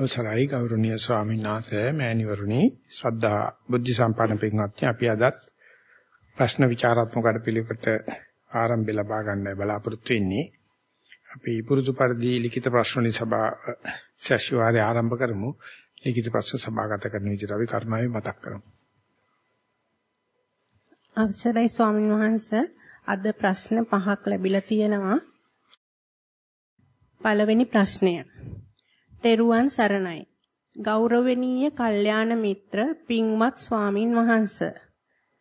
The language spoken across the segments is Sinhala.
අවසරයි ගෞරවනීය ස්වාමීන් වහන්සේ මෑණිවරුනි ශ්‍රද්ධා බුද්ධ සම්පන්න පින්වත්නි අපි අදත් ප්‍රශ්න විචාරාත්මක අඩපිළිවෙකට ආරම්භය ලබා ගන්නයි බලාපොරොත්තු වෙන්නේ. අපි පුරුදු පරිදි ලිඛිත ප්‍රශ්න වලින් සභා සැසිවාරය ආරම්භ කරමු. ලිඛිත ප්‍රශ්න සභාගත කරන විදිහට අපි කරුණාවෙන් මතක් කරමු. අවසරයි ස්වාමීන් වහන්සේ. අද ප්‍රශ්න පහක් ලැබිලා තියෙනවා. පළවෙනි ප්‍රශ්නය. තෙරුවන් සරණයි. ගෞරවනීය කල්යාණ මිත්‍ර පින්වත් ස්වාමින් වහන්ස.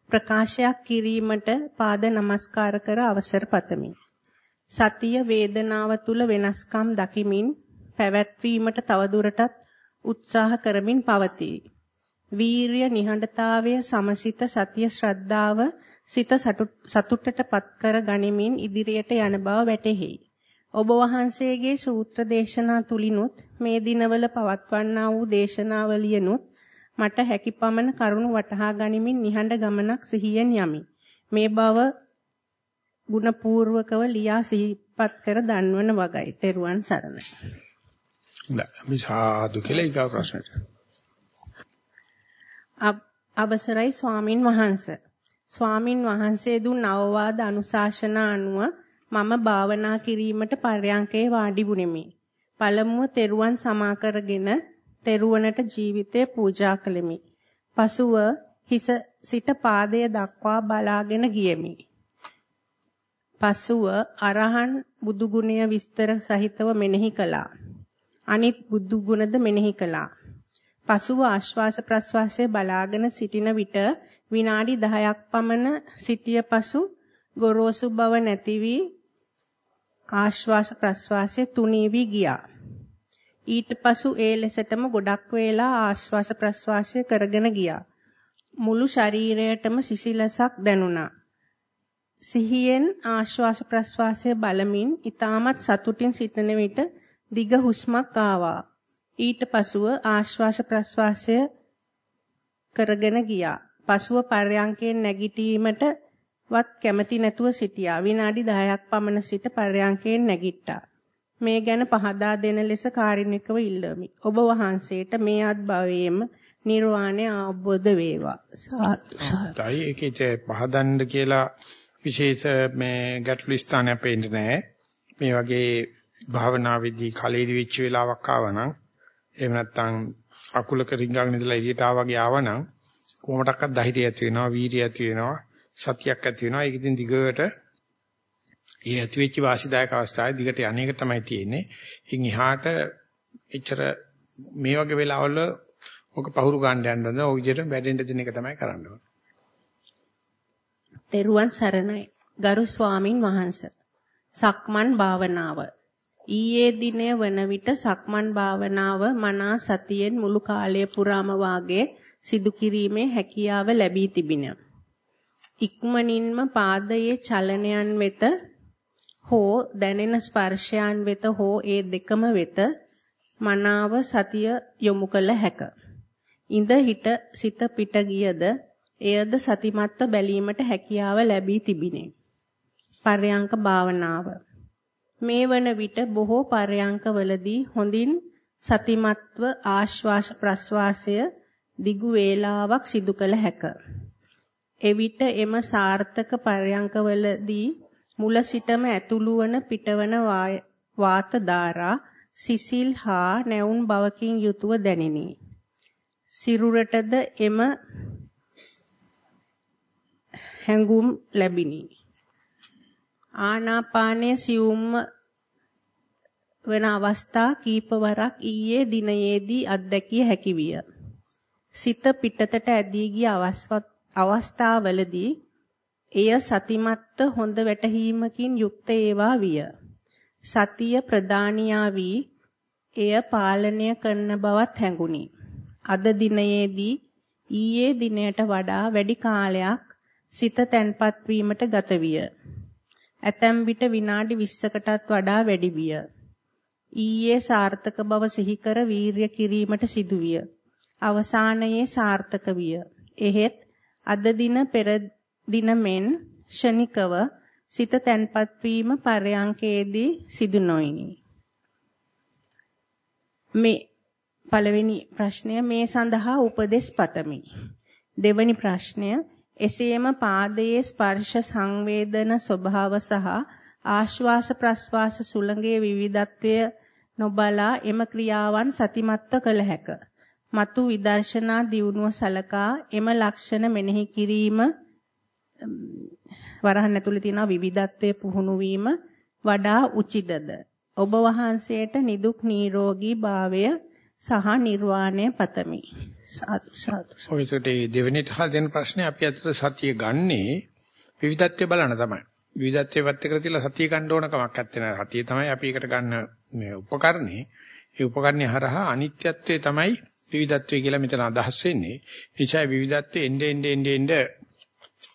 ප්‍රකාශයක් කිරීමට පාද නමස්කාර කර අවසර පතමි. සතිය වේදනාව තුල වෙනස්කම් දකිමින් පැවැත්වීමට තවදුරටත් උත්සාහ කරමින් පවතී. වීරිය නිහඬතාවය සමසිත සතිය ශ්‍රද්ධාව සිත සතුටටපත් කර ගනිමින් ඉදිරියට යන බව වැටහෙයි. ඔබ වහන්සේගේ සූත්‍ර දේශනා තුලිනුත් මේ දිනවල පවත්වන්නා වූ දේශනාවලියනුත් මට හැකිපමණ කරුණු වටහා ගනිමින් නිහඬ ගමනක් සිහියෙන් යමි. මේ බව ගුණපූර්වකව ලියා සිහිපත් කර දන්වන වගයි. තෙරුවන් සරණයි. අපි සාදු කියලා ඊගා ප්‍රශ්නට. අවසරයි ස්වාමින් වහන්සේ. ස්වාමින් වහන්සේ දුන් අවවාද අනුශාසනා අනුව මම භාවනා කිරීමට පර්යංකේ වාඩි වුනිමි. පළමුව තෙරුවන් සමා කරගෙන තෙරුවනට ජීවිතය පූජා කළෙමි. පසුව හිස සිට පාදය දක්වා බලාගෙන ගියෙමි. පසුව අරහන් බුදු ගුණය විස්තර සහිතව මෙනෙහි කළා. අනිත් බුදු ගුණද මෙනෙහි කළා. පසුව ආශ්වාස ප්‍රශ්වාසය බලාගෙන සිටින විට විනාඩි 10ක් පමණ සිටිය පසු ගොරෝසු බව නැති වී ආශ්වාස ප්‍රශ්වාසයේ තුනී වී ගියා. ඊට පසු ඒ ලෙසටම ගොඩක් වේලා ආශ්වාස ප්‍රශ්වාසය කරගෙන ගියා. මුළු ශරීරයටම සිසිලසක් දැනුණා. සිහියෙන් ආශ්වාස ප්‍රශ්වාසය බලමින් ඊටමත් සතුටින් සිටන විට දිග හුස්මක් ආවා. ඊට පසුව ආශ්වාස ප්‍රශ්වාසය කරගෙන ගියා. පසුව පර්යංකයෙන් නැගිටීමට වත් කැමති නැතුව සිටියා. විනාඩි 10ක් පමණ සිට පර්යංකයෙන් නැගිට්ටා. මේ ගැන පහදා දෙන ලෙස කාරුණිකව ඉල්ලමි. ඔබ වහන්සේට මේ අත්භවයේම නිර්වාණය අවබෝධ වේවා. සාදු සාදු. ඒකේ පහදන්න කියලා විශේෂ මේ ගැටළු ස්ථානයක් පෙන්නේ නැහැ. මේ වගේ භාවනාවේදී කලෙදි වෙච්ච වෙලාවක් ආවනම් එහෙම නැත්නම් අකුලක රිංගගෙන ඉඳලා එළියට ආවා වගේ ආවනම් කොහොමඩක්වත් ධෛර්යය ඇති වෙනවා, වීරිය ඇති වෙනවා, සතියක් ඇති වෙනවා. ඒක ඉතින් දිගට ඒ ඇති වෙච්ච වාසිදායක අවස්ථාවේ දිගට යන්නේක තමයි තියෙන්නේ. ඉන් එහාට එච්චර මේ වගේ වෙලාවල ඔක පහුරු ගන්න යන්න හොඳ. ඔය විදිහට වැඩෙන්න දෙන එක තමයි කරන්න ඕනේ. තෙරුවන් සරණයි. ගරු ස්වාමින් වහන්සේ. සක්මන් භාවනාව. ඊයේ දිනය වන විට සක්මන් භාවනාව මනා සතියෙන් මුළු කාලය පුරාම වාගේ සිදු කිරීමේ හැකියාව ලැබී තිබිනා. ඉක්මනින්ම පාදයේ චලනයන් වෙත හෝ දැනෙන ස්පර්ශයන් වෙත හෝ ඒ දෙකම වෙත මනාව සතිය යොමු කළ හැක. ඉඳ හිට සිත පිට ගියද එයද සතිමත්ව බැලීමට හැකියාව ලැබී තිබිනේ. පර්යංක භාවනාව මේ වන විට බොහෝ පර්යංකවලදී හොඳින් සතිමත්ව ආශ්වාස ප්‍රශ්වාසය දිගු වේලාවක් සිදු කළ හැකිය. එවිට එම සාර්ථක පර්යංකවලදී මුල සිටම ඇතුළු වන පිටවන වාත ධාරා සිසිල් හා නැවුම් බවකින් යුතුව දැනිනි. සිරුරටද එම හැඟුම් ලැබිනි. ආනාපානය සියුම්ම වන අවස්ථා කීපවරක් ඊයේ දිනයේදී අත්දැකිය හැකි විය. සිත පිටතට ඇදී ගිය අවස්ථාවලදී එය සතිමත්ත හොඳ වැටහීමකින් යුක්ත ඒවා විය. සතිය ප්‍රදානියා වී එය පාලනය කරන බවත් හැඟුණි. අද දිනයේදී ඊයේ දිනයට වඩා වැඩි කාලයක් සිත තැන්පත් වීමට ගත විය. ඇතැම් විට විනාඩි 20කටත් වඩා වැඩි විය. ඊයේ සාර්ථක බව සිහි කර වීරිය කිරීමට සිදුවිය. අවසානයේ සාර්ථක විය. එහෙත් අද දින පෙර දින මෙන් ෂණිකව සිත තැන්පත් වීම පරයන්කේදී සිදු නොයිනි. මේ පළවෙනි ප්‍රශ්නය මේ සඳහා උපදෙස් පතමි. දෙවැනි ප්‍රශ්නය එසේම පාදයේ ස්පර්ශ සංවේදන ස්වභාව සහ ආශ්වාස ප්‍රශ්වාස සුළඟේ විවිධත්වය නොබලා එම ක්‍රියාවන් සතිමත්ව කළ හැක. මතු විදර්ශනා දියුණුව සලකා එම ලක්ෂණ මෙනෙහි කිරීම වරහන් ඇතුලේ තියෙන විවිධත්වයේ පුහුණු වීම වඩා උචිතද? ඔබ වහන්සේට නිදුක් නිරෝගී භාවය සහ නිර්වාණය පතමි. සාදු සාදු. ඔයකට දෙවෙනිට හල් දෙන ප්‍රශ්නේ අපි අතට සතිය ගන්නේ විවිධත්වය බලන තමයි. විවිධත්වයේ පැත්තකට තියලා සතිය ගන්න ඕන කමක් නැත්තේ නෑ සතිය තමයි අපි එකට ගන්න මේ උපකරණේ. ඒ උපකරණේ හරහා අනිත්‍යත්වයේ තමයි විවිධත්වය කියලා මෙතන අදහස් වෙන්නේ. එචයි විවිධත්වයේ එnde ende ende ende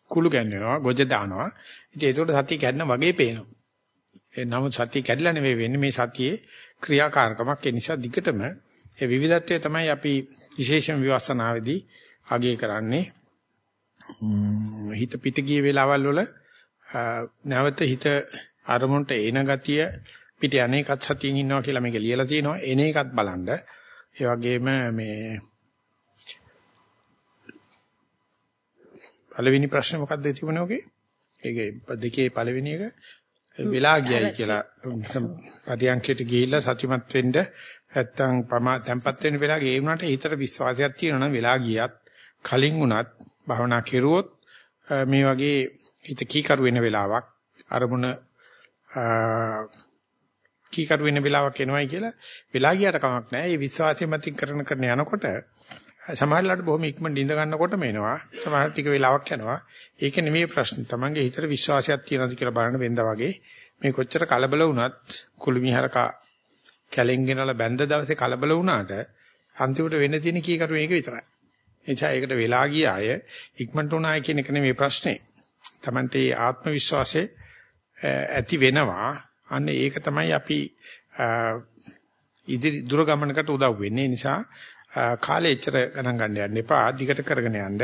කුළු ගැන්වෙනවා, ගොජ දානවා. ඉතින් ඒකට සතිය කැඩන වගේ පේනවා. ඒ නමුත් සතිය කැඩලා නෙවෙයි වෙන්නේ මේ සතියේ ක්‍රියාකාරකමක්. ඒ නිසා දිගටම ඒ විවිධත්වය තමයි අපි විශේෂම විවස්සනාවේදී අගය කරන්නේ. හිත පිට ගිය වෙලාවල් වල නැවත හිත අරමුණට එන ගතිය පිට අනේකත් සතියෙන් ඉන්නවා කියලා මේක ලියලා තියෙනවා. එන එකත් බලන්න. ඒ වගේම මේ පළවෙනි ප්‍රශ්නේ මොකක්ද තිබුණේ ඔගේ? ඒකේ දෙකේ පළවෙනි එක වෙලා ගියයි කියලා පරියන්කයට ගිහිල්ලා සතිමත් වෙන්න නැත්තම් පමා tempat වෙන්න වෙලා ගේ වුණාට හිතට විශ්වාසයක් තියෙනවා නම් වෙලා ගියත් කලින් වුණත් භවනා කෙරුවොත් මේ වගේ හිත කීකරු වෙන වෙලාවක් අරමුණ කීකරු වෙන වෙලාවක් එනවයි කියලා වෙලා ගියට කමක් නැහැ. මේ විශ්වාසය මතින් කරන කරන යනකොට සමහරවිට බොහොම ඉක්මනට ඉඳ ගන්නකොටම එනවා. සමහර ටික වෙලාවක් යනවා. ඒක නෙමෙයි ප්‍රශ්නේ. Tamange හිතට විශ්වාසයක් තියනවාද කියලා බලන්න වෙනදා වගේ මේ කොච්චර කලබල වුණත් කුළුමිහරක කැලෙන් ගෙනලා බැඳ දවසේ කලබල වුණාට අන්තිමට වෙන්න තියෙන කීකරු මේක විතරයි. එනිසා ඒකට වෙලා ගිය අය ඉක්මනට උනායි කියන එක නෙමෙයි ප්‍රශ්නේ. Tamante ආත්ම විශ්වාසය ඇති වෙනවා. අන්න ඒක තමයි අපි ඉදිරි දුර ගමනකට උදව් වෙන්නේ. නිසා කාලේ එච්චර ගණන් ගන්න යන්න එපා. දිගට කරගෙන යන්න.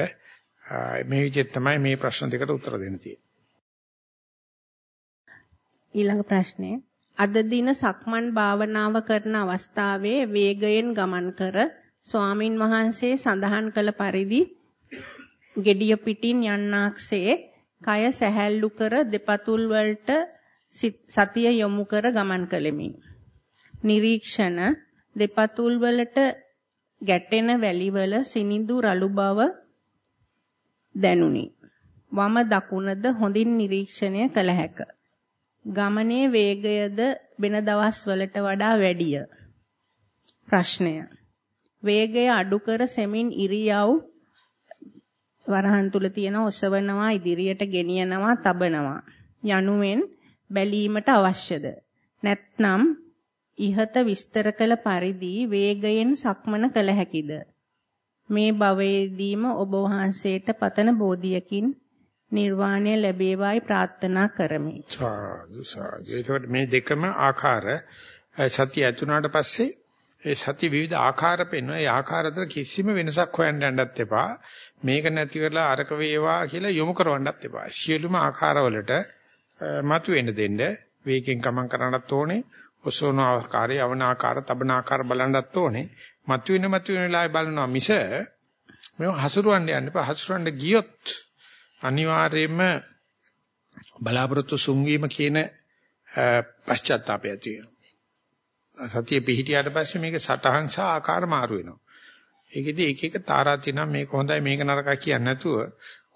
මේ විදිහට තමයි මේ ප්‍රශ්න දෙකට උත්තර දෙන්න තියෙන්නේ. ඊළඟ ප්‍රශ්නය අද දින සක්මන් භාවනාව කරන අවස්ථාවේ වේගයෙන් ගමන් කර ස්වාමින් වහන්සේ සඳහන් කළ පරිදි gediya pitin යන්නාක්සේ කය සැහැල්ලු කර දෙපතුල් වලට සතිය යොමු කර ගමන් කළෙමි. නිරීක්ෂණ දෙපතුල් වලට ගැටෙන වැලිවල සිනිඳු රළු බව දැනුනි. වම දකුණද හොඳින් නිරීක්ෂණය කළ හැක. ගමනේ වේගයද වෙන දවස්වලට වඩා වැඩිය. ප්‍රශ්නය. වේගය අඩු කර සෙමින් ඉරියව් වරහන් තුල තියෙන ඔසවනවා ඉදිරියට ගෙනියනවා තබනවා යනුවෙන් බැලීමට අවශ්‍යද නැත්නම් ඉහත විස්තර කළ පරිදි වේගයෙන් සක්මන කළ හැකිද මේ භවයේදීම ඔබ වහන්සේට පතන බෝධියකින් නිර්වාණය ලැබේවායි ප්‍රාර්ථනා කරමි. සාදු සාදු. ඒකට මේ දෙකම ආකාර සතිය ඇතුණාට පස්සේ ඒ සති විවිධ ආකාර පෙන්වන ඒ ආකාර අතර කිසිම වෙනසක් හොයන්න යන්නත් එපා. මේක නැති වෙලා අරක වේවා කියලා යොමු කරවන්නත් එපා. සියලුම ආකාරවලට මතුවෙන්න දෙන්න වේගෙන් ගමන් කරන්නත් ඕනේ. ඔසෝන ආකාරය, යවන ආකාර, තබන ආකාර බලන්නත් ඕනේ. මතුවෙන මතුවෙන වෙලාවේ බලනවා මිස මේව හසුරවන්න යන්න එපා. හසුරවන්න ගියොත් අනිවාර්යයෙන්ම බලාපොරොත්තු සුන්වීම කියන පශ්චාත්තාපය තියෙනවා. සතිය පිහිටියට පස්සේ මේක සටහන් සහ ආකාර මාරු වෙනවා. ඒකෙදි එක එක තාරා තියෙනවා මේක හොඳයි මේක නරකයි කියන්නේ නැතුව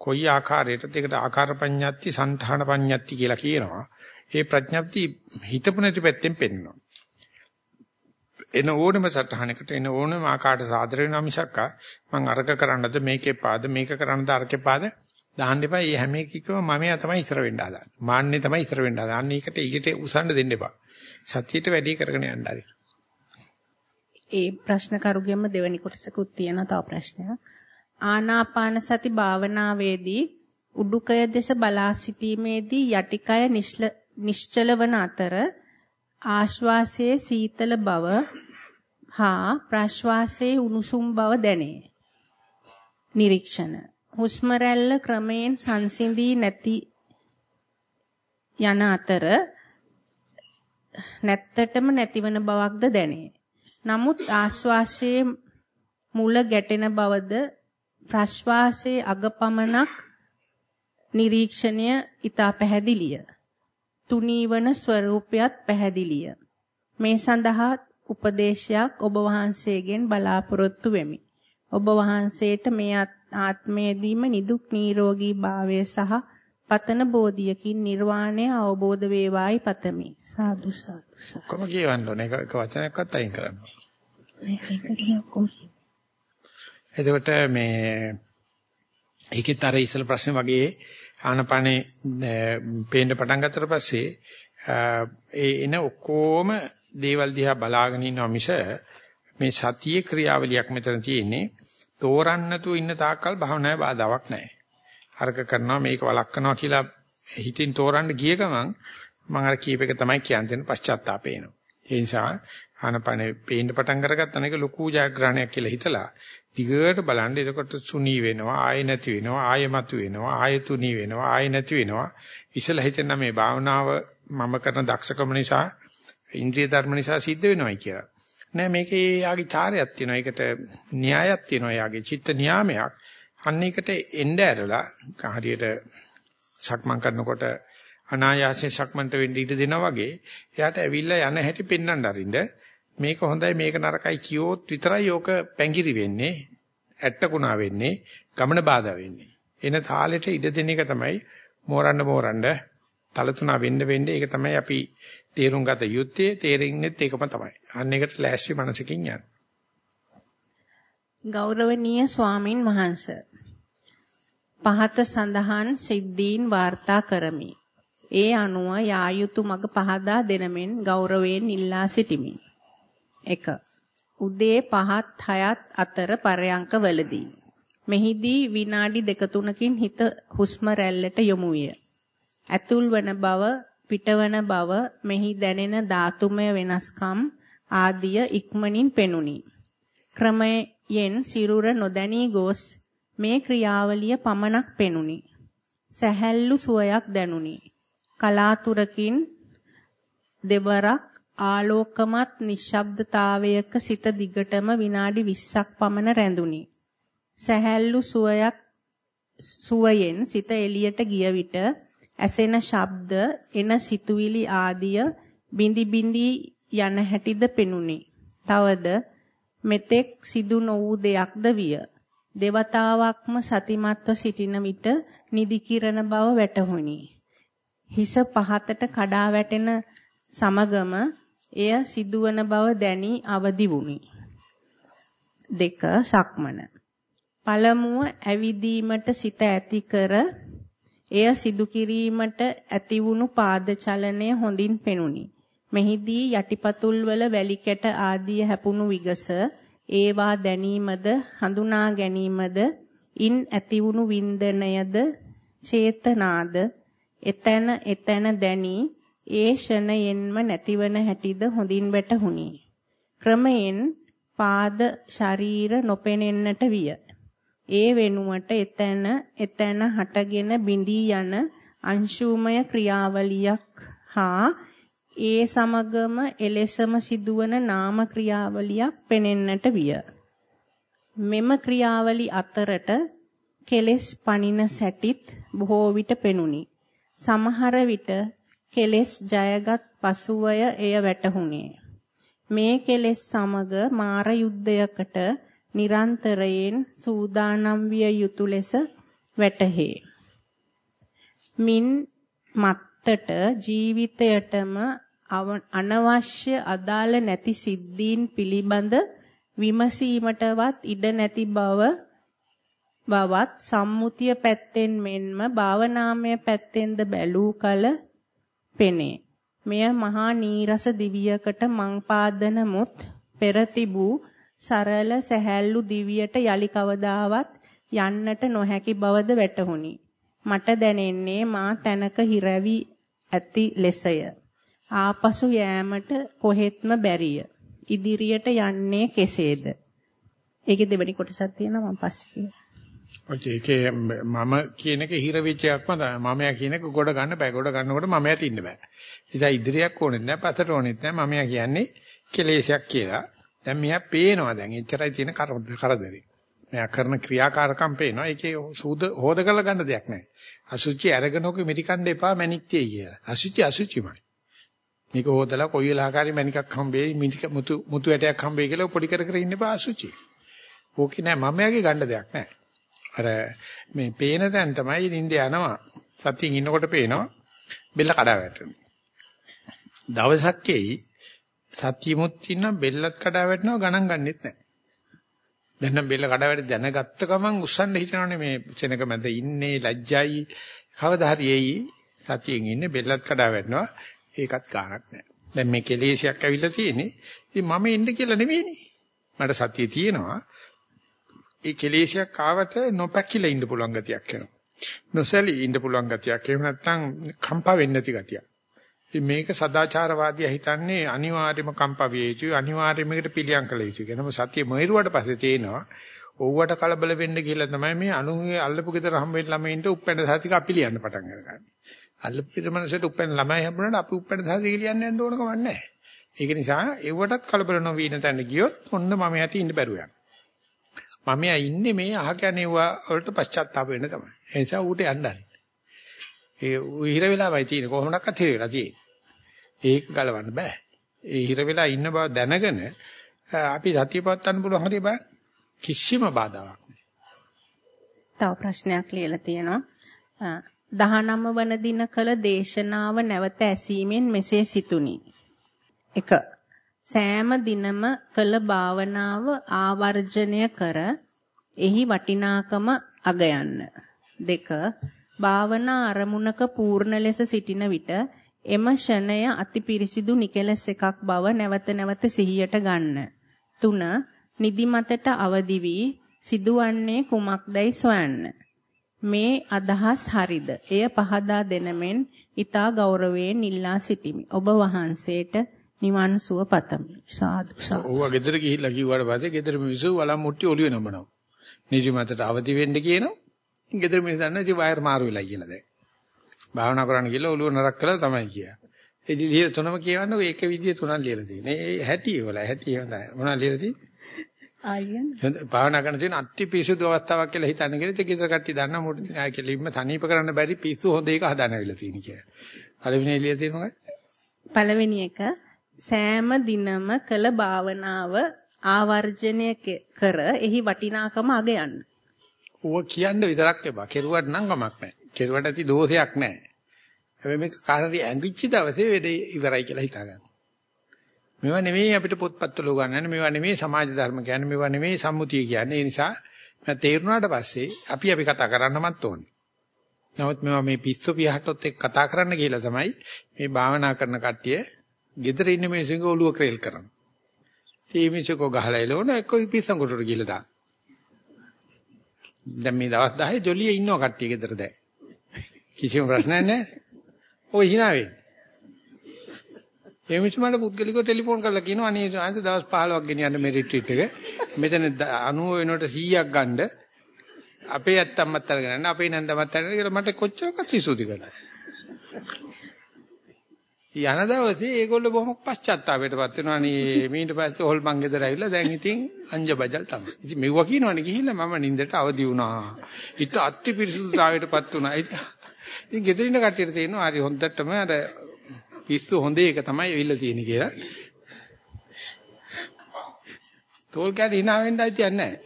කොයි ආකාරයකටද ඒකට ආකාර පඤ්ඤාති සංඨාන පඤ්ඤාති කියලා කියනවා. ඒ ප්‍රඥප්ති හිතපු නැති පැත්තෙන් පෙන්වනවා. එන ඕනම සටහනකට එන ඕනම ආකාරයට සාදර වෙනා මිසක් මං අරක කරන්නද මේකේ පාද මේක කරන්නද අරකේ පාද දාන්න එපා. මේ හැම එකකම මමයා තමයි ඉස්සර වෙන්න හදාන්නේ. මාන්නේ තමයි ඉස්සර වෙන්න හදාන්නේ. අන්න ඒකට ඊට උසන්න දෙන්න එපා. සත්‍යයට වැඩි කරගෙන යන්න හරි. ඒ ප්‍රශ්න කරුගෙම දෙවෙනි කොටසකුත් තියෙන තව ප්‍රශ්නයක්. ආනාපාන සති භාවනාවේදී උඩුකය දෙස බලා සිටීමේදී යටිකය නිශ්චල වන අතර ආශ්වාසයේ සීතල බව හා ප්‍රශ්වාසයේ උණුසුම් බව දැනේ. නිරීක්ෂණ හුස්ම රැල්ල ක්‍රමයෙන් සංසිඳී නැති යන අතර නැත්තටම නැතිවන බවක්ද දැනේ. නමුත් ආශ්වාසයේ මුල ගැටෙන බවද ප්‍රශ්වාසයේ අගපමණක් නිරීක්ෂණය ඊට පැහැදිලිය. තුනීවන ස්වરૂපයත් පැහැදිලිය. මේ සඳහා උපදේශයක් ඔබ වහන්සේගෙන් බලාපොරොත්තු වෙමි. ඔබ වහන්සේට මේ ආත්මයේදීම නිදුක් නිරෝගී භාවය සහ පතන බෝධියකින් නිර්වාණය අවබෝධ වේවායි පතමි. සාදු සාදු සාදු. කොහොම කියවන්න ඕනේ? එක වචනයක්වත් අයින් කරන්න. එතකොට මේ ඒකෙත් අර ඉස්සල ප්‍රශ්නේ වගේ ආනපනේ පේන්න පටන් ගත්තට පස්සේ ඒ එන ඔක්කොම දේවල් දිහා බලාගෙන ඉන්නවා මිස මේ සතියේ ක්‍රියාවලියක් මෙතන තියෙන්නේ තෝරන්න නැතුව ඉන්න තාක්කල් භාවනාවේ බාධාවක් නැහැ. හරක කරනවා මේක වළක්වනවා කියලා හිතින් තෝරන්න ගිය ගමන් මම අර කීප එක තමයි කියන්නේ පශ්චාත්තාපේ එනවා. ඒ නිසා ආනපනේ පේන්න පටන් අරගත්තා නේක ලොකු ජයග්‍රහණයක් කියලා හිතලා දිගට බලන්න එතකොට සුනී වෙනවා ආයෙ නැති වෙනවා ආයෙ මතු වෙනවා ආයෙ තුනී වෙනවා ආයෙ නැති වෙනවා ඉස්සලා හිතෙන මේ භාවනාව මම කරන දක්ෂකම නිසා ඉන්ද්‍රිය ධර්ම නිසා සිද්ධ වෙනවයි කියලා. නෑ මේකේ යාගේ චාරයක් තියෙනවා. ඒකට න්‍යායක් තියෙනවා. යාගේ චිත්ත නියාමයක්. අන්න ඒකට එන්න ඇරලා හරියට සක්මන් කරනකොට අනායාසයෙන් සක්මන්ට වෙන්න ඉඩ දෙනා වගේ එයාට ඇවිල්ලා යන හැටි පෙන්වන්න අරින්න මේක හොඳයි මේක නරකයි කියෝත් විතරයි ඕක පැංගිරි වෙන්නේ ඇට්ටකුණා වෙන්නේ ගමන බාධා වෙන්නේ එන තාලෙට ඉඩ දෙන එක තමයි මෝරන්න මෝරන්න තලතුණා වෙන්න වෙන්න ඒක තමයි අපි තේරුම් ගත යුත්තේ තේරෙන්නෙත් ඒකම තමයි අන්න ඒකට ලෑස්ති මනසකින් යන්න ගෞරවනීය ස්වාමින් වහන්සේ පහත සඳහන් සිද්ධීන් වාර්තා කරමි. ඒ අනුව යා යුතු මඟ පහදා දෙනමෙන් ගෞරවයෙන් ඉල්ලා සිටිමි. 1. උදේ 5ත් 6ත් අතර පරයන්කවලදී මෙහිදී විනාඩි දෙක තුනකින් හිත හුස්ම රැල්ලට යොමු විය. ඇතුල් වන බව, පිටවන බව, මෙහි දැනෙන ධාතුමය වෙනස්කම් ආදිය ඉක්මනින් පෙනුනි. ක්‍රමයෙන් සිරුර නොදැනී ගොස් මේ ක්‍රියාවලිය පමණක් පෙනුනි. සැහැල්ලු සුවයක් දැනුනි. කලාතුරකින් දෙවරක් ආලෝකමත් නිශ්ශබ්දතාවයක සිත දිගටම විනාඩි 20ක් පමණ රැඳුනි. සැහැල්ලු සුවයක් සුවයෙන් සිත එළියට ගිය විට ඇසෙන ශබ්ද එන සිතුවිලි ආදිය බිඳි බිඳි යන හැටිද පෙනුනි. තවද මෙතෙක් සිදු නො වූ දෙයක්ද විය. දෙවතාවක්ම සතිමත්ව සිටින විට නිදි කිරණ බව වැටහුණි. හිස පහතට කඩා වැටෙන සමගම එය සිදුවන බව දැනි අවදි වුනි. දෙක සක්මන. පළමුව ඇවිදීමට සිත ඇති කර එය සිදු කිරීමට ඇති වුණු පාද චලනය හොඳින් පෙනුනි. මෙහිදී යටිපතුල් වල වැලි කැට ආදී හැපුණු විගස ඒවා දැනීමද හඳුනා ගැනීමද ඉන් ඇතිවුණු වින්දනයද චේතනාද එතන එතන දැනි ඒ ෂණයෙන්ම නැතිවන හැටිද හොඳින් වැටහුණි. ක්‍රමයෙන් පාද ශරීර නොපෙනෙන්නට විය. ඒ වෙනුවට එතන එතන හටගෙන බිඳී යන අංශුමය ක්‍රියාවලියක් හා ඒ සමගම එලෙසම සිදුවන නාම ක්‍රියාවලියක් පෙනෙන්නට විය. මෙම ක්‍රියාවලි අතරට කෙලෙස් පනින සැටිත් බොහෝ විට පෙනුනි. සමහර විට කෙලෙස් ජයගත් පසුවය එය වැටහුණේ. මේ කෙලෙස් සමග මාර යුද්ධයකට නිරන්තරයෙන් සූදානම් විය යුතු ලෙස වැටහේ. මින් මත්තට ජීවිතයටම අනවශ්‍ය අදාළ නැති සිද්ධීන් පිළිබඳ විමසීමටවත් ඉඩ නැති බව බවත් සම්මුතිය පැත්තෙන් මෙන්ම භාවනාමය පැත්තෙන්ද බැලූ කල පෙනේ. මෙය මහා නීරස දිවියකට මං පාදනමුත් පෙර තිබූ සරල සැහැල්ලු දිවියට යලි කවදාවත් යන්නට නොහැකි බවද වැටහුණි. මට දැනෙන්නේ මා තැනක හිරවි ඇති ලෙසය. ආපසු යෑමට කොහෙත්ම බැරිය. ඉදිරියට යන්නේ කෙසේද? ඒකේ දෙවෙනි කොටසක් තියෙනවා මම පස්සේ කියනවා. ඒකේ මම කියන එක හිර වෙච්ච එකක්ම තමයි. මමයා කියන එක ගොඩ ගන්න බෑ. ගොඩ ගන්නකොට මමයා තින්න බෑ. නිසා ඉදිරියක් ඕනෙත් නෑ, පතට ඕනෙත් නෑ. මමයා කියන්නේ කෙලේශයක් කියලා. දැන් මෙයා පේනවා දැන් එච්චරයි තියෙන කරදරේ. මෙයා කරන ක්‍රියාකාරකම් පේනවා. ඒකේ සූද හොද කරලා ගන්න දෙයක් නැහැ. අසුචි අරගෙන ඔක මිරිකන්න එපා මැණික්තිය කියලා. අසුචි අසුචිමයි. මේක හොදලා කොයි වෙලාවකරි මැණිකක් හම්බෙයි මිනික මුතු මුතු ඇටයක් හම්බෙයි කියලා පොඩි කර කර ඉන්න එපා අසුචි. ඕකේ නෑ මම යගේ ගන්න දෙයක් නෑ. අර මේ පේන තැන් තමයි නිින්ද යනවා. සතියින් ඉන්නකොට පේනවා බෙල්ල කඩා වැටෙනවා. දවසක් එයි සතියමුත් ඉන්න බෙල්ලත් කඩා වැටෙනවා ගණන් ගන්නෙත් නෑ. දැන් නම් බෙල්ල කඩා වැටි දැනගත්ත ගමන් උස්සන්න හිතනවනේ මේ සෙනක මැද ඉන්නේ ලැජ්ජයි කවදා හරි එයි සතියෙන් ඉන්නේ බෙල්ලත් කඩා වැටෙනවා ඒකත් ගාණක් නෑ. දැන් මේ කෙලෙසියක් ඇවිල්ලා තියෙන්නේ ඉතින් මම එන්න කියලා නෙවෙයිනේ. මට සතිය තියෙනවා. ඒ කෙලෙසියක් ආවට නොපැකිලා ඉන්න පුළුවන් ගතියක් එනවා. නොසැලී ඉන්න පුළුවන් ගතියක්. එහෙම නැත්නම් කම්පා වෙන්නේ නැති ගතියක්. ඉතින් මේක සදාචාරවාදියා හිතන්නේ අනිවාර්යම කම්පා විය යුතුයි අනිවාර්යයෙන්ම මේකට පිළියම් කළ යුතුයි. කියනම සතිය මෙහෙරුවට පස්සේ තේනවා ඕවට කලබල වෙන්න කියලා තමයි මේ අනුන්ගේ අල්ලපු ගෙදර හම්බ වෙන ළමයින්ට උප්පැන්න සතික අපි ලියන්න පටන් ගන්නේ. අල්ලපු ගෙදර මනසට උප්පැන්න ළමයි හම්බුනට අපි උප්පැන්න සතික ලියන්න යන්න ඕන කමක් නැහැ. ඒක නිසා ඒවටත් කලබල නොවී ඉන්න තැන ගියොත් ඔන්න මම යටි ඉන්න බැරුව යනවා. මම ඉන්නේ මේ අහකැනෙව්වා වලට පශ්චාත්තාප වෙන්න තමයි. ඒ නිසා ඌට යන්නයි. ඒ හිර වෙලාවයි තියෙන්නේ කොහොමඩක්වත් හිර වෙලා තියෙන්නේ. ඒක ගලවන්න බෑ. ඒ හිර වෙලා ඉන්න බව දැනගෙන අපි සතිය පවත්වන්න පුළුවන් හරිය බෑ. කිසිම බාධාවක් නෑ. තව ප්‍රශ්නයක් ලියලා තියෙනවා. 19 වන දින කළ දේශනාව නැවත ඇසීමෙන් මෙසේ සිතුනි. 1. සෑම දිනම කළ භාවනාව ආවර්ජණය කර එහි වටිනාකම අග යන්න. 2. භාවනා අරමුණක පූර්ණ ලෙස සිටින විට එම ෂණය අතිපිරිසිදු නිකලස් එකක් බව නැවත නැවත සිහියට ගන්න. 3. නිදිමතට අවදි වී සිදුවන්නේ කුමක්දයි සොයන්න. මේ අදහස් හරිද? එය පහදා දෙනමෙන් ඊතා ගෞරවයෙන් ඉල්ලා සිටිමි. ඔබ වහන්සේට නිවන් සුව පතමි. සාදු සාදු. ඔව්වා ගෙදර ගිහිල්ලා කිව්වට පස්සේ ගෙදර මිනිස්සු වලම් මුට්ටි ඔළුවේ නඹනවා. නිදිමතට අවදි වෙන්න කියනවා. ගෙදර මිනිස්සු දන්නා ඉතින් වයර් මාරු වෙලා කියලා දැන්. භාවනා කරන්න කියලා ඔළුව නරක් කළා තමයි කියා. ඒ ලියලා තුනම කියවන්නකො ඒක විදිය තුනක් ලියලා තියෙනවා. ඒ හැටි වල හැටි හොඳයි. මොනවද ලියලා තියෙන්නේ? ආයෙත් භාවනා කරන තියෙන අත්‍ති පිසුදු අවස්ථාවක් කියලා හිතන්න කියලා ඉතින් ගෙදර කට්ටිය දන්නා මොකද කියලා ඉන්න තනීප කරන්න බැරි පිස්සු හොඳ එක හදාන වෙලා තියෙන කියලා. පළවෙනි එළිය තියෙනවා. පළවෙනි එක සෑම දිනම කළ භාවනාව ආවර්ජනය කර එහි වටිනාකම අග යන්න. ඌව කියන්න විතරක් එපා. කෙරුවට නම් කමක් නැහැ. කෙරුවට ඇති දෝෂයක් නැහැ. හැබැයි මේක කාටරි ඇඟිච්ච දවසේ වෙඩේ ඉවරයි කියලා හිතා ගන්න. මේවා නෙමෙයි අපිට පොත්පත්වල උගන්වන්නේ. මේවා නෙමෙයි සමාජ ධර්ම කියන්නේ. මේවා නෙමෙයි සම්මුතිය කියන්නේ. ඒ නිසා මම තේරුණාට පස්සේ අපි අපි කතා කරන්නමත් ඕනේ. නමුත් මේවා මේ පිස්සු පියහටොත් එක්ක කතා කරන්න කියලා තමයි මේ භාවනා කරන කට්ටිය ගෙදර ඉන්න මිනිස්සුන්ගේ ඔළුව ක්‍රේල් කරනවා. ඒ මිනිස්සුකෝ ගහලා එළවන එක්ක පිස්සන් කොටට ගිහලා දාන්න. දැන් මේ දවස් 10 ජොලියේ ඉන්නව කට්ටිය ගෙදර දැන්. කිසිම ප්‍රශ්නයක් නැහැ. ඔය hina වෙන්නේ. ඒ මිනිස්සු මට පුද්ගලිකව ටෙලිෆෝන් කරලා කියනවා අනේ අන්ත දවස් 15ක් ගෙනියන්න මේ රිට්‍රීට් එක. මෙතන 90 වෙනකොට 100ක් ගන්න අපේ ඇත්තම්මත් අරගෙන අපේ නන්දමත් අරගෙන කියලා මට කොච්චරක්වත් විසුති කරා. යන දවසේ ඒගොල්ලෝ බොහොම පශ්චාත්තාපයටපත් වෙනවා නේ ඊට පස්සේ හොල්මන් ගෙදර ඇවිල්ලා දැන් ඉතින් අංජ බජල් තමයි. ඉතින් මෙව්වා කියනවනේ ගිහිල්ලා මම නින්දට අවදි වුණා. ඊට අත්ති පිරිසුදුතාවයටපත් වුණා. ඉතින් ගෙදර ඉන්න කට්ටියට තේරෙනවා හරි හොඳටම අර පිස්සු හොඳ එක තමයි වෙවිලා තියෙන්නේ කියලා. තෝල් කැට hina වෙන්න ඇතියක් නැහැ.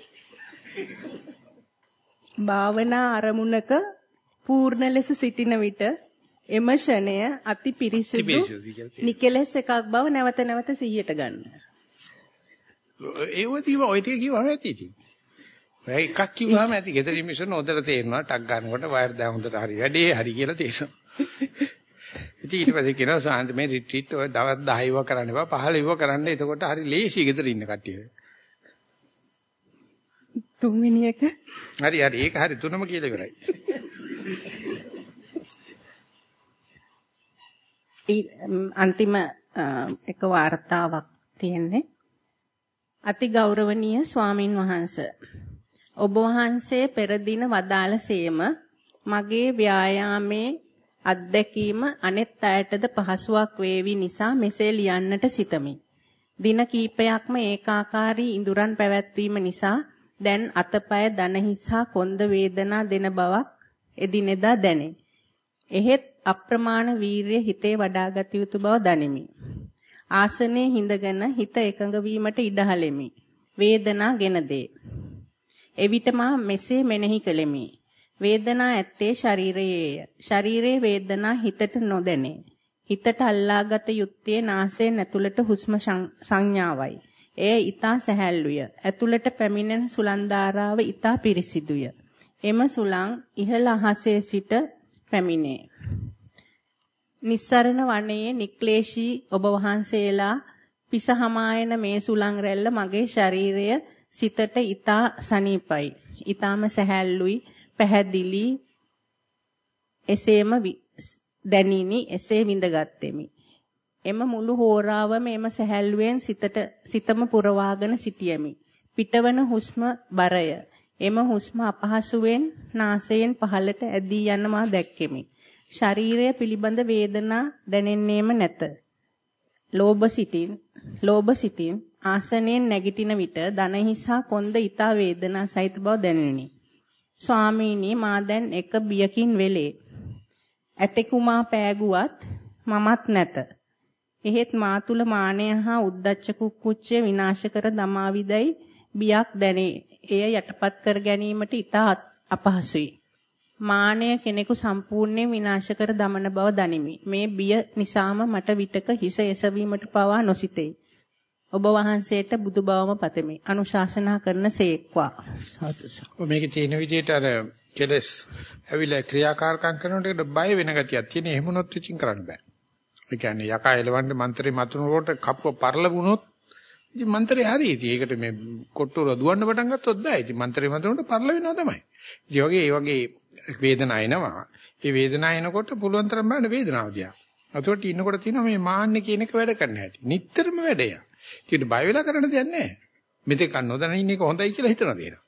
භාවනා අරමුණක පූර්ණ ලෙස සිටින විට එම ෂණය අති පිරිසිදු නිකලස් එකක් බව නැවත නැවත සිහියට ගන්න. ඒව තියව ඔය ටික කිව්වම ඇති ඉතින්. ඔය එකක් කිව්වම ඇති. ගෙදර මිනිස්සුන් හොඳට තේරෙනවා ටක් ගන්නකොට වයර් දැන් හොඳට හරි වැඩේ හරි කියලා තේරෙනවා. ඉතින් ඊට පස්සේ කියනවා සාන්ත මේ රිට්‍රීට් ඔය දවස් 10 ඉව කරන්න එපා 15 ඉව කරන්න. එතකොට හරි ලේසි ගෙදර ඉන්න කට්ටිය. තුන්වෙනි එක හරි හරි ඒක හරි තුනම කියලා ඉවරයි. අන්තිම එක වார்த்தාවක් තියෙන්නේ අති ගෞරවනීය ස්වාමින් වහන්ස ඔබ වහන්සේ පෙර දින වදාළසේම මගේ ව්‍යායාමේ අත්දැකීම අනෙත් අයටද පහසුවක් වේවි නිසා මෙසේ ලියන්නට සිතමි. දින කීපයක්ම ඒකාකාරී ඉඳුරන් පැවැත්වීම නිසා දැන් අතපය දන හිසා කොන්ද වේදනා දෙන බවක් එදිනෙදා දැනේ. එහෙත් අප්‍රමාණ වීරිය හිතේ වඩාගත යුතු බව දනිමි. ආසනයේ හිඳගෙන හිත එකඟ වීමට ඉඩහලෙමි. වේදනා ගෙන දේ. එවිට මා මෙසේ මෙනෙහි කළෙමි. වේදනා ඇත්තේ ශරීරයේය. ශරීරයේ වේදනා හිතට නොදැනේ. හිතට අල්ලාගත යුත්තේ නාසයෙන් ඇතුළට හුස්ම සංඥාවයි. එය ඊතා සැහැල්ලුය. ඇතුළට පැමිණෙන සුලන් ධාරාව ඊතා පිරිසිදුය. එම සුලං ඉහළ අහසේ සිට පැමිණේ. නිස්සරණ වනයේ නික්ලේශී ඔබ වහන්සේලා පිසහමායන මේ සුලං රැල්ල මගේ ශරීරය සිතට ඊතා සනීපයි. ඊතාම සැහැල්ලුයි, පැහැදිලි. එසේම දැනිනි, එසේ විඳගත්ෙමි. එම මුළු හෝරාවම එම සැහැල්ලුවෙන් සිතට සිතම පුරවාගෙන සිටියමි. පිටවන හුස්ම බරය. එම හුස්ම අපහසුවෙන් නාසයෙන් පහළට ඇදී යන මා දැක්කෙමි. ශරීරය පිළිබඳ වේදනා දැනෙන්නේම නැත. ලෝභ සිතින් ලෝභ සිතින් ආසනයෙන් නැගිටින විට දනහිසා කොන්ද ඊතා වේදනා සහිත බව දැනුනි. ස්වාමීනි මා දැන් එක බියකින් වෙලේ. ඇතෙකුමා පෑගුවත් මමත් නැත. එහෙත් මා තුල මානය හා උද්දච්ච කුක්කුච්චය විනාශ කර දමාවිදයි බියක් දැනේ. එය යටපත් කර ගැනීමට ඉතා අපහසුයි. මානය කෙනෙකු සම්පූර්ණයෙන් විනාශ කර දමන බව දනිමි. මේ බිය නිසාම මට විටක හිස එසවීමට පවා නොසිතේ. ඔබ වහන්සේට බුදු බවම පතමි. අනුශාසනා කරන සේක්වා. මේකේ තියෙන විදිහට අර කෙලස් ඇවිල්ලා ක්‍රියාකාරකම් කරනකොට බය වෙන ගතියක් තියෙන. එහෙම නොත් විචින් කරන්න බෑ. ඒ කියන්නේ යකා එලවන්න මන්ත්‍රේ මතුනකොට කපුව පරල වුණොත් ඉතින් මන්ත්‍රේ හරි. ඉතින් ඒකට මේ කොට්ටුර දුවන්න පටන් ගත්තොත් බෑ. ඉතින් මන්ත්‍රේ මතුනකොට පරල වෙනවා තමයි. ඉතින් වගේ ඒ වගේ වේදනාව එනවා. ඒ වේදනාව එනකොට පුළුවන් තරම් බලන්න වේදනාව දිහා. අතකොට ඉන්නකොට තියෙනවා මේ මාන්නේ කියන එක වැඩ කරන්න හැටි. නිටතරම වැඩය. ඒකට බය වෙලා කරන්න දෙයක් නැහැ. මෙතෙක් නොදැන ඉන්න එක හොඳයි කියලා හිතන දේනවා.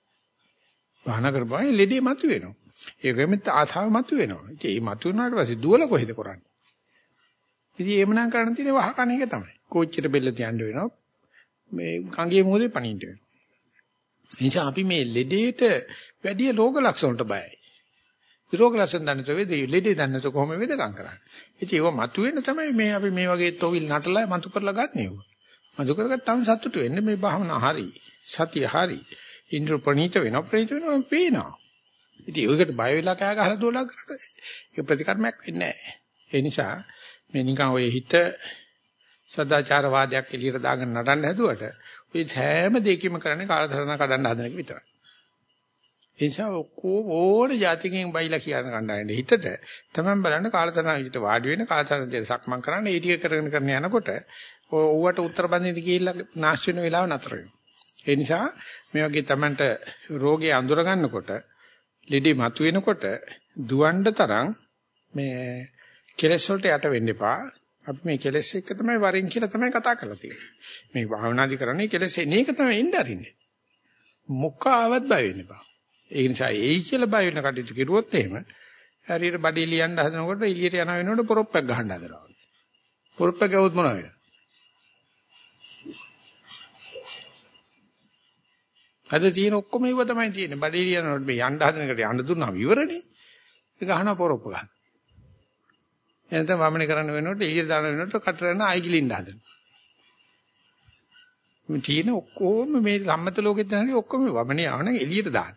බහන කරපුවා ලෙඩේ මතුවෙනවා. ඒකෙම ආසාව මතුවෙනවා. ඉතින් මේ මතුවුණාට පස්සේ දුවල කොහෙද කරන්නේ? ඉතින් එහෙමනම් කරන්න තියෙන්නේ වහකණ එක තමයි. කෝච්චියට බෙල්ල තියන්න වෙනවා. මේ ගංගේ මොහොතේ පණින්න වෙනවා. එනිසා අපි මේ ලෙඩේට වැඩි රෝග ලක්ෂණ වලට බයයි. රෝග ලක්ෂණ දන්නතෝ වේදී ලෙඩේ දන්නතෝ කොහොම වේදකම් කරන්නේ. ඉතින් ඒව මතුවෙන්න තමයි මේ අපි මේ වගේ තොවිල් නටලා මතු කරලා ගන්න ඒව. මතු කරගත්තාම සතුටු වෙන්නේ මේ භාවනා හරි. සතිය හරි. ඉන්ද්‍ර ප්‍රණීත වෙනවා ප්‍රණීත වෙනවා පේනවා. ඉතින් ඒකට බය වෙලා කෑ ගහලා දුවලා කරලා ඒක ප්‍රතිකර්මයක් වෙන්නේ නැහැ. ඒ නිසා මේ නිකන් ඔය හිත සදාචාර වාදයක් එළියට දාගෙන නටන්න හැදුවට ඔය හැම දෙයකම කරන්නේ කාලසටහන කඩන්න හදන එක විතරයි. ඒ නිසා ඔක්කොම ඕන જાතිකෙන් බයිලා කියන කණ්ඩායමේ හිතට තමයි බලන්න කාලසටහන විදිහට වාඩි වෙන කාලසටහන විදිහට සක්මන් කරන්න ඒ ටික කරගෙන කරන යනකොට ඕවට උත්තර බඳින්න ගිහිල්ලා නැස් වෙන වෙලාව නතර වෙනවා. ඒ නිසා මේ වගේ Tamanට රෝගේ අඳුර ගන්නකොට ලෙඩේ මතුවෙනකොට දුවන්න තරම් මේ කෙලෙස් වලට යට වෙන්න එපා. අපි මේ කෙලෙස් එක්ක තමයි වරින් කියලා තමයි කතා කරලා තියෙන්නේ. මේ භාවනාදි කරන්නේ කෙලෙස් එන එක තමයි එන්න අරින්නේ. මොකාවත් බය වෙන්න එපා. ඒ නිසා එයි කියලා බය වෙන කටයුතු කෙරුවොත් එහෙම හරියට බඩේ ලියන්න හදනකොට එළියට යන වෙනකොට පොරොප්පක් ගහන්න හදනවා. පොරොප්ප ගැවුවොත් මොනව වෙනවද? අද තියෙන ඔක්කොම ඒව තමයි තියෙන්නේ. බඩේ ලියනකොට මේ යන්න හදන එකට යන්න දුන්නාම ඉවරනේ. ඒක අහන පොරොප්ප ගන්න. එනතම වමනේ කරන්න වෙනකොට ඊයේ දාන වෙනකොට කතරන ආයිගිලින්න හදනවා. මේ තියෙන ඔක්කොම මේ සම්මත ලෝකෙත් නැති ඔක්කොම වමනේ ආවනම් එළියට දාන්න.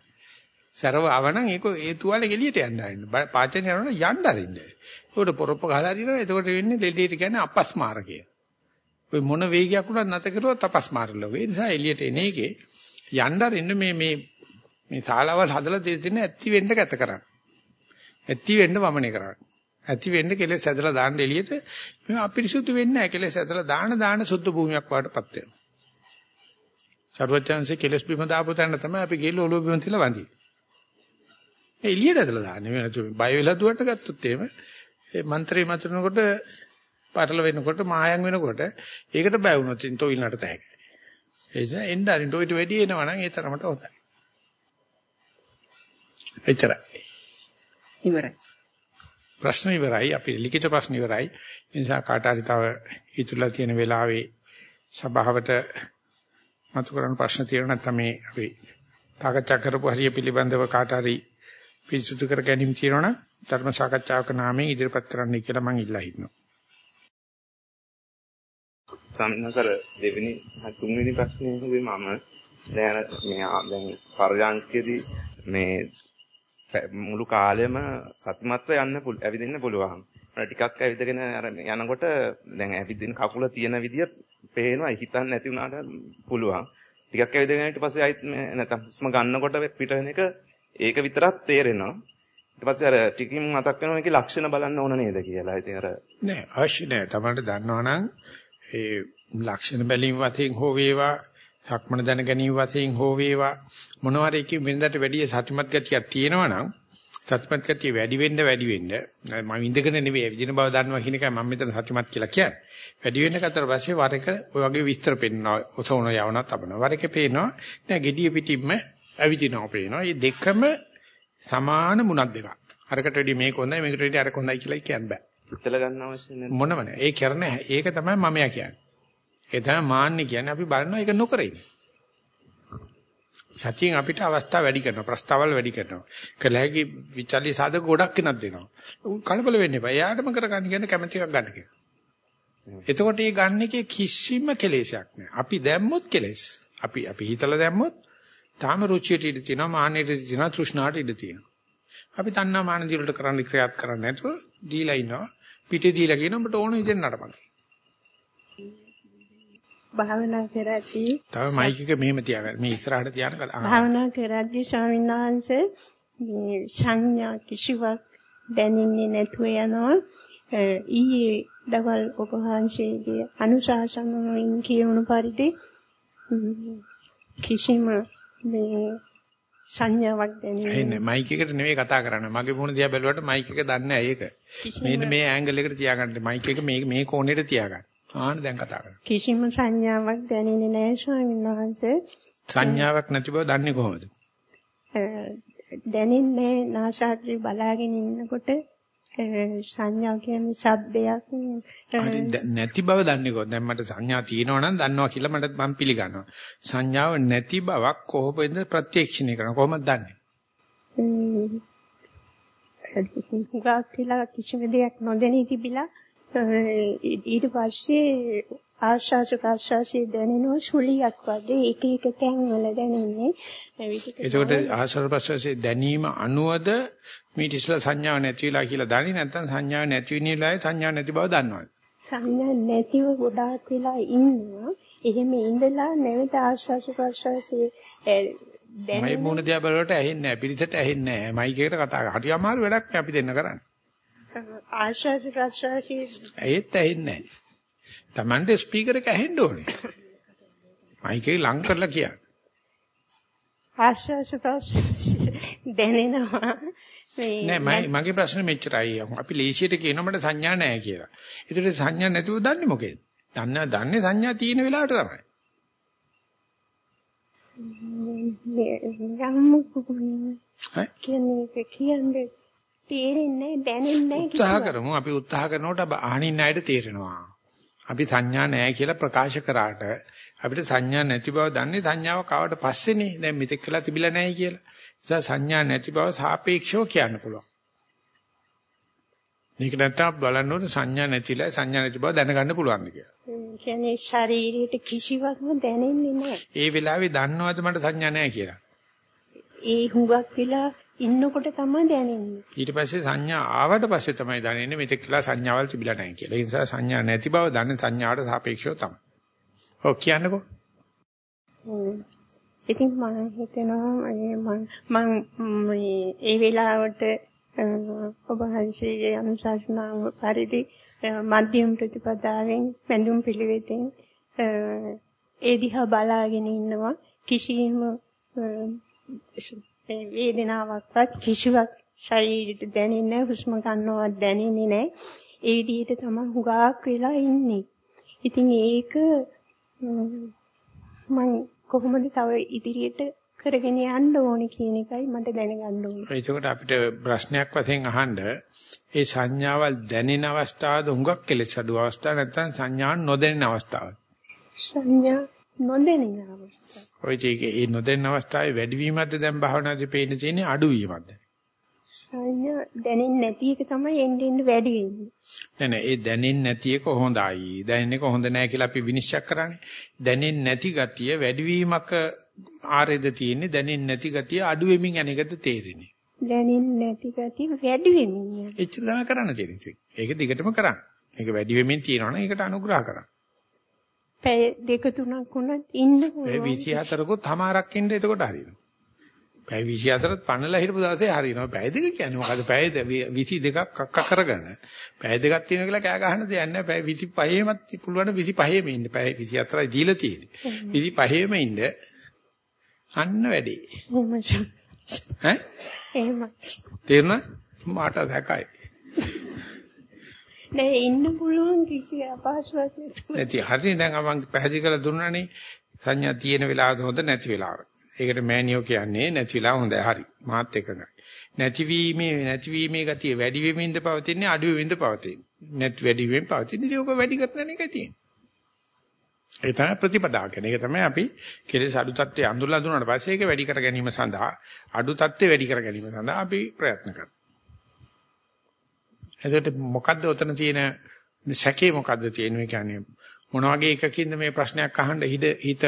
සරව ආවනම් ඒක ඒ තුවාලේ එළියට යන්න ආරින්න. පාචන යනකොට යන්න ආරින්න. ඒකට පොරොප්ප ගහලා හරිනවා. එතකොට වෙන්නේ දෙල්ලීට කියන්නේ අපස්මාරකය. ඔය මොන වේගයක් උනත් නැත කරුවොත් අපස්මාරල වේ. ඒ නිසා එළියට එන එකේ යන්න ආරින්න මේ මේ මේ ශාලාවල් හදලා දෙන්න ඇත්ති වෙන්න කැත කරන්න. ඇත්ති වෙන්න වමනේ කරන්න. ඇති වෙන්න කෙලෙස් ඇදලා දාන්න එළියට මේ අපිරිසුදු වෙන්නේ නැහැ කෙලෙස් ඇදලා දාන දාන සුද්ධ භූමියක් වඩටපත් වෙනවා. සර්වචන්සේ කෙලෙස් බිම දාපු තැන තමයි අපි ගිහලා ඔලුව බිම තියලා වඳින්නේ. ඒ එළියට ඇදලා දාන්නේ මේ බය වෙලා දුවට ගත්තොත් එහෙම ඒ මන්ත්‍රේ මතුනකොට පටල වෙනකොට මායම් වෙනකොට ඒකට බය වුණොත් ඉතින් තොইলනට තැහැක. ඒ නිසා එන්න අරින්න ඔයිට වැඩි එනවා නම් ඒ තරමට හොඳයි. එච්චරයි. ඉවරයි. ප්‍රශ්න ඉවරයි අපි ලිඛිත ප්‍රශ්න ඉවරයි ඒ නිසා කාට හරි තව ඉතුරුලා තියෙන වෙලාවේ සභාවට මතු කරන ප්‍රශ්න තියෙනවා නැත්නම් මේ අපි සාකච්ඡා කරපු හරිය පිළිබඳව කාට හරි පිරිසුදු කර ගැනීම තියෙනවනම් ධර්ම සාකච්ඡාවක නාමයෙන් ඉදිරිපත් කරන්නයි කියලා මම ඉල්ලා හිටිනවා. සම්නසර දෙවෙනි තුන්වෙනි ප්‍රශ්නේ හුවේ මම දැන් මේ දැන් පරයන්කේදී මේ මුළු කාලෙම සතිමත්ව යන්න ඇවිදින්න පුළුවන්. ටිකක් ඇවිදගෙන අර යනකොට දැන් ඇවිදින කකුල තියෙන විදිය පේනවා හිතන්න නැති වුණාට පුළුවන්. ටිකක් ඇවිදගෙන ඊට පස්සේ ආයිත් නැත්නම් හුස්ම ගන්නකොට පිට වෙන එක ඒක විතරක් තේරෙනවා. ඊට පස්සේ අර ටිකින් මතක් වෙනවා මේකේ ලක්ෂණ බලන්න ඕන නේද කියලා. ඉතින් අර නෑ අවශ්‍ය නෑ. තමන්ට දන්නවනම් ඒ ලක්ෂණ බැලීම වශයෙන් හෝ වේවා සක්මන දැන ගැනීම වශයෙන් හෝ වේවා මොනවාරි එකකින් වෙනදාට වැඩිය සතුටුමත් ගතියක් තියෙනවනම් සත්‍යමත් කතිය වැඩි වෙන්න වැඩි වෙන්න මම ඉඳගෙන නෙවෙයි විදින බව දන්නවා කියන එකයි මම මෙතන සත්‍යමත් කියලා කියන්නේ. වැඩි වෙන්න කතර පස්සේ වර එක ඔය වගේ විස්තර පෙන්නවා ඔසවන යවනවා තබනවා. වර එක පේනවා නෑ gediya පිටින්ම ඇවිදිනවා පේනවා. මේ දෙකම සමාන මුණක් දෙකක්. අරකට වැඩි මේක හොඳයි මේකට වැඩි අරක හොඳයි කියලා කියන්න බෑ. හිතලා ගන්න අවශ්‍ය නැහැ. මොනම නෑ. ඒ කරන ඒක තමයි මමයා කියන්නේ. ඒ තමයි මාන්නේ කියන්නේ අපි බලනවා ඒක නොකර ඉන්නේ. සතියෙන් අපිට අවස්ථා වැඩි කරනවා ප්‍රස්තාවල් වැඩි කරනවා කළ හැකි විචල්්‍ය සාධක ගොඩක් වෙනක් දෙනවා කලබල වෙන්න එපා එයාටම කරගන්න කියන කැමැති එකක් ගන්න කියලා එතකොට මේ ගන්න එකේ කිසිම කෙලෙසයක් නැහැ අපි දැම්මොත් කෙලෙස් අපි අපි හිතලා දැම්මොත් තාම රුචියට ඉඳ තියෙනවා මානෙට ඉඳ තියෙනවා තෘෂ්ණාට ඉඳ තියෙනවා අපි තණ්හා මාන දිවලට කරන්න ක්‍රියාත් කරන්නේ නැතුව දීලා ඉන්නවා පිටේ දීලා කියන ඔබට ඕන විදිහට නඩපන් භාවනා කරද්දී තව මයික් එක මෙහෙම තියාගන්න. මේ ඉස්සරහට තියාන කතා. භාවනා කරද්දී ස්වාමීන් වහන්සේ මේ සංඥා කිසිවක් දැනෙන්නේ නැතුව යනවා. ඊයේ දවල් ඔබ වහන්සේගේ අනුශාසනාවෙන් කියවුණු පරිදි කිසිම මේ සංඥාවක් දැනෙන්නේ නැහැ. මයික් එකට නෙවෙයි කතා කරන්නේ. මගේ මුණ දිහා බැලුවට මයික් එක දන්නේ නැහැ ඒක. මෙන්න මේ ඇන්ගල් එකට තියාගන්න. මයික් එක මේ මේ කෝණයට තියාගන්න. ආන්න දැන් කතා කරන්නේ. කිසිම සංඥාවක් දැනෙන්නේ නැහැ ස්වාමීන් වහන්සේ. සංඥාවක් නැති බව දන්නේ කොහොමද? දැනෙන්නේ නාසාග්‍රේ බලාගෙන ඉන්නකොට සංඥා කියන්නේ ශබ්දයක් නැති බව දන්නේ කොහොමද? දැන් මට සංඥා තියෙනවා නම් දන්නවා කියලා මට මම පිළිගන්නවා. සංඥාව නැති බවක් කොහොමද ප්‍රත්‍යක්ෂණය කරන්නේ? කොහොමද දන්නේ? හුඟක් කියලා කිසිම දෙයක් නොදැනී තිබිලා ඊට පස්සේ ආශාස ප්‍රාශාසයේ දැනෙනවා සුලියක් වගේ එක එක තැන් වල දැනෙන්නේ එතකොට ආශාස ප්‍රාශාසයේ දැනීම අනුවද මේ ඉස්සලා සංඥාව නැතිලා කියලා දන්නේ නැත්නම් සංඥාව නැති වෙන වෙලාවේ සංඥාව නැති බව දන්නවද සංඥා නැතිව ගොඩාක් වෙලා ඉන්නවා එහෙම ඉඳලා නැවත ආශාස ප්‍රාශාසයේ දැනෙන්නේ මයි මොන දිහා බලවට ඇහෙන්නේ නැහැ පිළිසෙට ඇහෙන්නේ නැහැ මයික් එකට කතා කරා හරි අමාරු වැඩක් අපි දෙන්න කරන්නේ ආශාස ප්‍රශ්වාසයේ ඒත් ඇහෙන්නේ නැහැ. Tamande ස්පීකර් එක ඇහෙන්න ඕනේ. මයික් එක ලං කරලා කියන්න. ආශාස ප්‍රශ්වාසයේ දැනෙනවා. නෑ මගේ ප්‍රශ්නේ මෙච්චරයි. අපි ලේසියට කියනවා මට සංඥා නැහැ කියලා. ඒතර සංඥා නැතුව දන්නේ මොකේද? දන්නා දන්නේ සංඥා තියෙන වෙලාවට තමයි. යම් කියන්නේ තේරෙන්නේ දැනෙන්නේ උත්සාහ කරමු අපි උත්සාහ කරනකොට අහනින් අයට තේරෙනවා. අපි සංඥා නැහැ කියලා ප්‍රකාශ කරාට අපිට සංඥා නැති බව දන්නේ සංඥාව කාවට පස්සේනේ. දැන් මෙතෙක් කළා තිබිලා නැහැ කියලා. සංඥා නැති බව සාපේක්ෂව කියන්න පුළුවන්. මේක නැත්තම් බලන්න ඕනේ සංඥා නැතිලා සංඥා නැති බව දැනගන්න පුළුවන්ද කියලා. කියන්නේ ශරීරයට කිසිවක්ම දැනෙන්නේ නැහැ. ඒ වෙලාවේ දන්නවද මට සංඥා නැහැ කියලා? ඒ හුඟක් වෙලා ඉන්නකොට තමයි දැනෙන්නේ. ඊට පස්සේ සංඥා ආවට පස්සේ තමයි දැනෙන්නේ මෙතෙක් කියලා සංඥාවල් තිබිලා නැහැ කියලා. ඒ නිසා සංඥා නැති බව දන්නේ සංඥාවට සාපේක්ෂව තමයි. ඔව් කියන්නකෝ. ඉතින් මම හිතනවා මම ඒ වෙලාවට ඔබ වහන්සේගේ අනුශාසනාව පරිදි මධ්‍යම ප්‍රතිපදාවෙන් වැඳුම් පිළිවෙතෙන් ඒ දිහා බලාගෙන ඉන්නවා. කිසිම වේදනාවක්වත් කිසිවක් ශරීරෙට දැනෙන්නේ නැහැ හුස්ම ගන්නවත් දැනෙන්නේ නැහැ. ඒ විදිහට තමයි හුඟක් වෙලා ඉන්නේ. ඉතින් ඒක මම කොහොමද තව ඉදිරියට කරගෙන යන්න ඕනේ කියන එකයි මට දැනගන්න ඕනේ. ඒකට අපිට ප්‍රශ්නයක් වශයෙන් අහන්න ඒ සංඥාවල් දැනෙන අවස්ථාවද හුඟක් කෙලෙස් අඩු අවස්ථාවක් නැත්නම් සංඥා නොදැනෙන අවස්ථාවක්. සංඥා නොදැනෙන අවස්ථා. ඔය ඒකේ ඒ නොදැන්න අවස්ථාවේ වැඩිවීමක්ද දැන් භාවනාදී පේන්න තියෙන්නේ අඩුවීමක්ද? සංඥා දැනෙන්නේ නැති එක තමයි එන්නේ එන්නේ වැඩි වෙන්නේ. නෑ නෑ ඒ දැනෙන්නේ නැති එක හොඳයි. දැනෙන එක හොඳ නෑ කියලා අපි විනිශ්චය කරන්නේ. දැනෙන්නේ නැති ගතිය වැඩිවීමක ආරෙද තියෙන්නේ දැනෙන්නේ නැති ගතිය අඩු වෙමින් යන එකද තේරෙන්නේ. දැනෙන්නේ නැති ගතිය වැඩි වෙන්නේ. එච්චර තමයි කරන්න තියෙන්නේ. ඒක දිගටම කරන්න. ඒක වැඩි වෙමින් තියෙනවනේ ඒකට අනුග්‍රහ කරන්න. පැය දෙක තුනක් වුණත් ඉන්න පැය 24කුත් හමාරක් ඉන්න එතකොට හරියනවා. පැය 24ත් පන්නලා හිටපු දවසේ හරියනවා. පැය දෙක කියන්නේ මොකද? පැය 22ක් අක්ක කරගෙන පැය දෙකක් තියෙනවා කියලා කෑ ගහන්න දෙයක් නැහැ. පැය 25ෙමත් පුළුවන් 25ෙම ඉන්න. පැය 24යි දීලා තියෙන්නේ. 25ෙම ඉන්න අන්න වැඩි. ඈ? එහෙම. තේරුණා? මාට දැකයි. නෑ ඉන්න පුළුවන් කිසි අපහසුයක් නැතුව. නැති හරිනේ දැන් මම පැහැදිලි කරලා දුන්නානේ සංඥා තියෙන වෙලාවද හොඳ නැති වෙලාව. ඒකට මෑනියෝ කියන්නේ නැති වෙලාව හොඳයි හරි. මාත් එකඟයි. නැතිවීමේ නැතිවීමේ ගතිය වැඩි වෙමින්ද පවතින්නේ අඩු වෙමින්ද පවතින්නේ. නැත් වැඩි වෙමින් පවතින්නේ ඒක වැඩි කරන එකයි තියෙන්නේ. ඒ තමයි ප්‍රතිපදාව කියන්නේ. ඒක තමයි අපි කෙලෙස් අඩු තත්ත්වයේ අඳුරලා දුන්නාට පස්සේ ඒක වැඩි කර ගැනීම සඳහා අඩු තත්ත්වය වැඩි කර ගැනීම සඳහා අපි ප්‍රයත්න කරනවා. එතකොට මොකද්ද උතන තියෙන සැකේ මොකද්ද තියෙන්නේ කියන්නේ මොන වගේ එකකින්ද මේ ප්‍රශ්නයක් අහන්න හිත හිත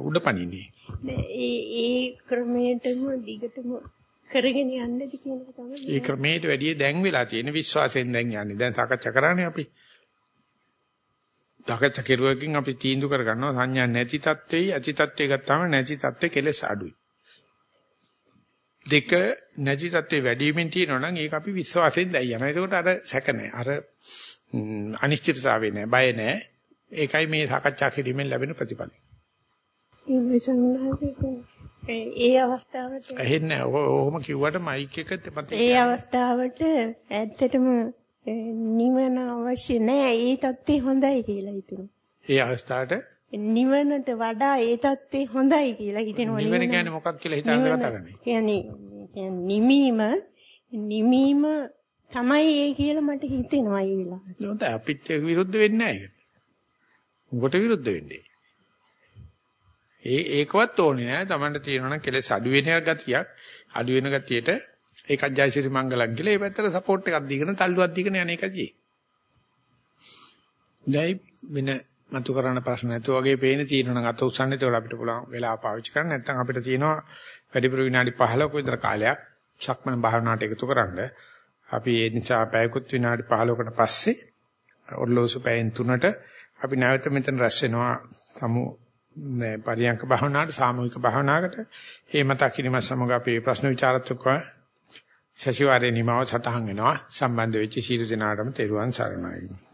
උඩපණින්නේ ඒ ඒ ක්‍රමයටම දිගටම කරගෙන යන්නද කියන එක තමයි ඒ ක්‍රමයට වැඩිය දැන් වෙලා තියෙන විශ්වාසයෙන් දැන් යන්නේ දැන් සාකච්ඡා කරන්නේ අපි සාකච්ඡා කෙරුවකින් අපි තීන්දුව කරගන්නවා සංඥා නැති තත්ත්වෙයි ඇති තත්ත්වෙ ගත්තාම නැති තත්ත්වෙ කෙලස් අඩුයි දෙක නැති තත්ත්වේ වැඩි වීමෙන් තියෙනවා නම් ඒක අපි විශ්වාසයෙන් දැයි යනවා. ඒකට අර සැක නැහැ. අර අනිශ්චිතතාවේ නැහැ, බය නැහැ. ඒකයි මේ සාකච්ඡා කිරීමෙන් ලැබෙන ප්‍රතිඵල. ඒ අවස්ථාවට ඇහෙන්නේ ඔහොම කිව්වට මයික් එක ඒ අවස්ථාවට ඇත්තටම නිවන අවශ්‍ය නැහැ. ඒ தත්ත්වය හොඳයි කියලා හිතෙනවා. ඒ අවස්ථාවට නිවනට වඩා ඒ தත්ත්වය හොඳයි කියලා හිතෙනවා. නිවන කියන්නේ මොකක්ද කියලා හිතාගෙන කතා කරන්නේ. කියන්නේ නිමීම නිමීම තමයි ඒ කියලා මට හිතෙනවා ඒ වෙලාවට. අපිට විරුද්ධ වෙන්නේ නැහැ ඒක. උඹට විරුද්ධ වෙන්නේ. ඒ ඒකවත් ඕනේ නෑ. Tamanට තියෙනවා නම් කෙලෙස් අඩු වෙන ගතියක් අඩු වෙන ගතියට ඒකත් ජයසිරි මංගලක් කියලා ඒ පැත්තට සපෝට් එකක් දීගෙන තල්ලුවක් දීගෙන යන එකයි. දැයි වෙන මතු කරන ප්‍රශ්න නැතු වගේ පේන තියෙනවා නම් අත උස්සන්න ඒතකොට අපිට පුළුවන් වෙලා පාවිච්චි කරන්න නැත්නම් අපිට තියෙනවා වැඩිපුර විනාඩි 15ක විතර කාලයක් සක්මන් භාවනාවට එකතු කරන්න. අපි ඒ නිසා පැයකුත් විනාඩි 15කට පස්සේ ඔර්ලෝසු පැයෙන් තුනට අපි නැවත මෙතන රැස් වෙනවා සමු පරියංක භාවනාවට සාමූහික භාවනාවකට. ඒ මතක් කිරීම සමග අපි ප්‍රශ්න විචාරත්වක සතිವಾರේ නිමාව සටහන් වෙනවා සම්බන්ධ වෙච්ච සීල දිනාටම තෙරුවන් සරණයි.